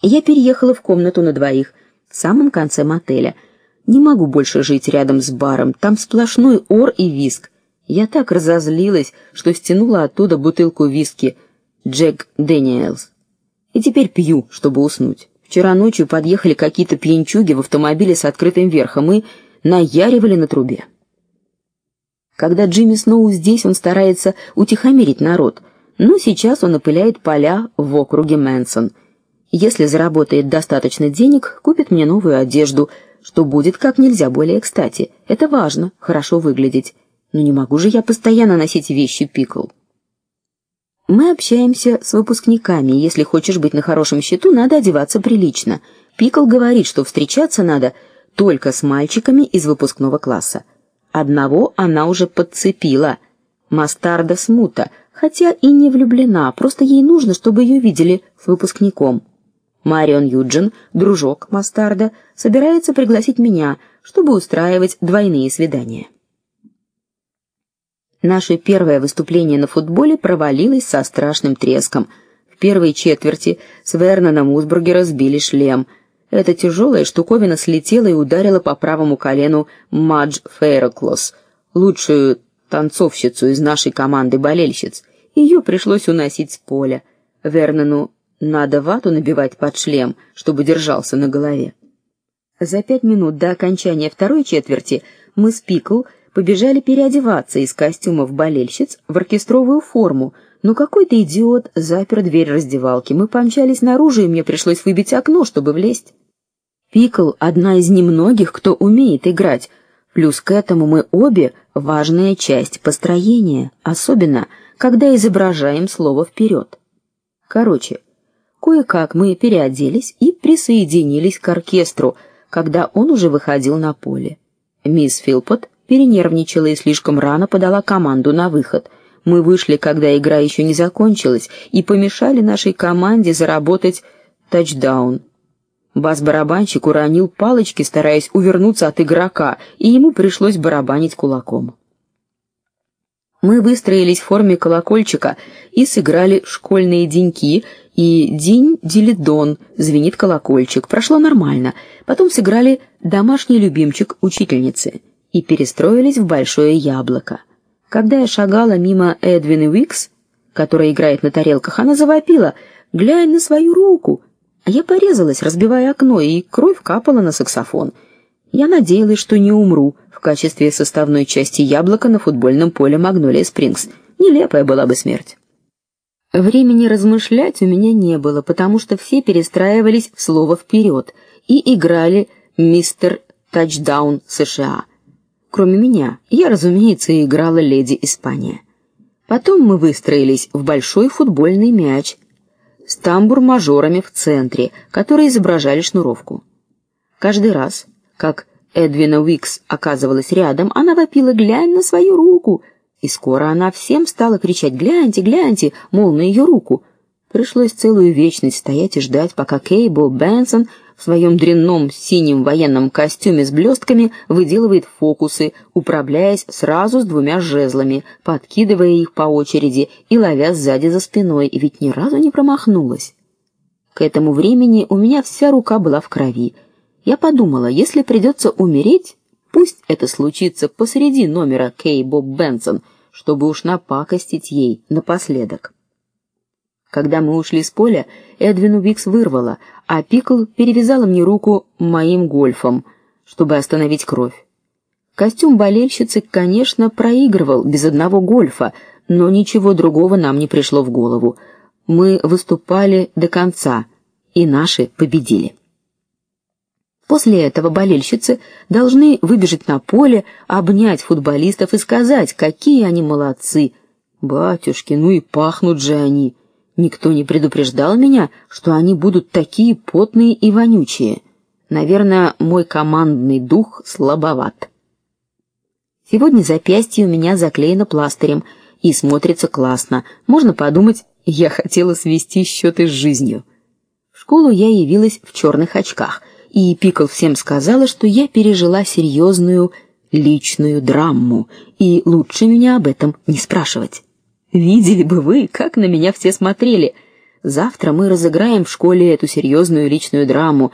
Я переехала в комнату на двоих в самом конце мотеля. Не могу больше жить рядом с баром, там сплошной ор и виск. Я так разозлилась, что стянула оттуда бутылку виски Джек Дэниелс. И теперь пью, чтобы уснуть. Вчера ночью подъехали какие-то пьянчуги в автомобиле с открытым верхом и наяривали на трубе. Когда Джимми Сноу здесь, он старается утихомирить народ. Но сейчас он опыляет поля в округе Мэнсон. Если заработает достаточно денег, купит мне новую одежду, что будет как нельзя более кстати. Это важно, хорошо выглядеть. Но не могу же я постоянно носить вещи Пикл. Мы общаемся с выпускниками. Если хочешь быть на хорошем счету, надо одеваться прилично. Пикл говорит, что встречаться надо только с мальчиками из выпускного класса. Одного она уже подцепила. Мастарда Смута, хотя и не влюблена, просто ей нужно, чтобы ее видели с выпускником. Марион Юджин, дружок Мастарда, собирается пригласить меня, чтобы устраивать двойные свидания. Наше первое выступление на футболе провалилось со страшным треском. В первой четверти с Верноном Узбургера сбили шлем. Эта тяжелая штуковина слетела и ударила по правому колену Мадж Фейроклос, лучшую танцовщицу из нашей команды болельщиц. Ее пришлось уносить с поля. Вернону надо вату набивать под шлем, чтобы держался на голове. За пять минут до окончания второй четверти мы с Пикл побежали переодеваться из костюмов болельщиц в оркестровую форму, но какой-то идиот запер дверь раздевалки. Мы помчались наружу, и мне пришлось выбить окно, чтобы влезть. Пикл одна из немногих, кто умеет играть. Плюс к этому мы обе важная часть построения, особенно когда изображаем слово вперед. Короче, кое-как мы переоделись и присоединились к оркестру, когда он уже выходил на поле. Мисс Филпот перенервничала и слишком рано подала команду на выход. Мы вышли, когда игра еще не закончилась, и помешали нашей команде заработать тачдаун. Бас-барабанщик уронил палочки, стараясь увернуться от игрока, и ему пришлось барабанить кулаком. Мы выстроились в форме колокольчика и сыграли школьные деньки, и день дилидон, звенит колокольчик. Прошло нормально. Потом сыграли домашний любимчик учительницы и перестроились в большое яблоко. Когда я шагала мимо Эдвин Уикс, которая играет на тарелках, она завопила: "Глянь на свою руку!" А я порезалась, разбивая окно, и кровь капала на саксофон. Я надеялась, что не умру в качестве составной части яблока на футбольном поле Магнолия Спрингс. Нелепая была бы смерть. Времени размышлять у меня не было, потому что все перестраивались в слово вперед и играли мистер Тачдаун США. Кроме меня, я, разумеется, играла леди Испания. Потом мы выстроились в большой футбольный мяч с тамбур-мажорами в центре, которые изображали шнуровку. Каждый раз, как Эдвина Уикс оказывалась рядом, она вопила: "Глянь на свою руку!" И скоро она всем стала кричать: "Гляньте, гляньте!" мол, на ее руку. Пришлось целую вечность стоять и ждать, пока Кейбл Бенсон в своем дрянном синем военном костюме с блестками выделывает фокусы, управляясь сразу с двумя жезлами, подкидывая их по очереди и ловя сзади за спиной, и ведь ни разу не промахнулась. К этому времени у меня вся рука была в крови. Я подумала, если придется умереть, пусть это случится посреди номера Кей Боб Бенсон, чтобы уж напакостить ей напоследок. Когда мы ушли с поля, Эдвину Викс вырвало, а Пикл перевязала мне руку моим гольфом, чтобы остановить кровь. Костюм болельщицы, конечно, проигрывал без одного гольфа, но ничего другого нам не пришло в голову. Мы выступали до конца, и наши победили. После этого болельщицы должны выбежать на поле, обнять футболистов и сказать, какие они молодцы. Батюшки, ну и пахнут же они. Никто не предупреждал меня, что они будут такие потные и вонючие. Наверное, мой командный дух слабоват. Сегодня запястье у меня заклеено пластырем и смотрится классно. Можно подумать, я хотела свести счеты с жизнью. В школу я явилась в черных очках, и Пикл всем сказала, что я пережила серьезную личную драму, и лучше меня об этом не спрашивать. Видели бы вы, как на меня все смотрели. Завтра мы разыграем в школе эту серьезную личную драму,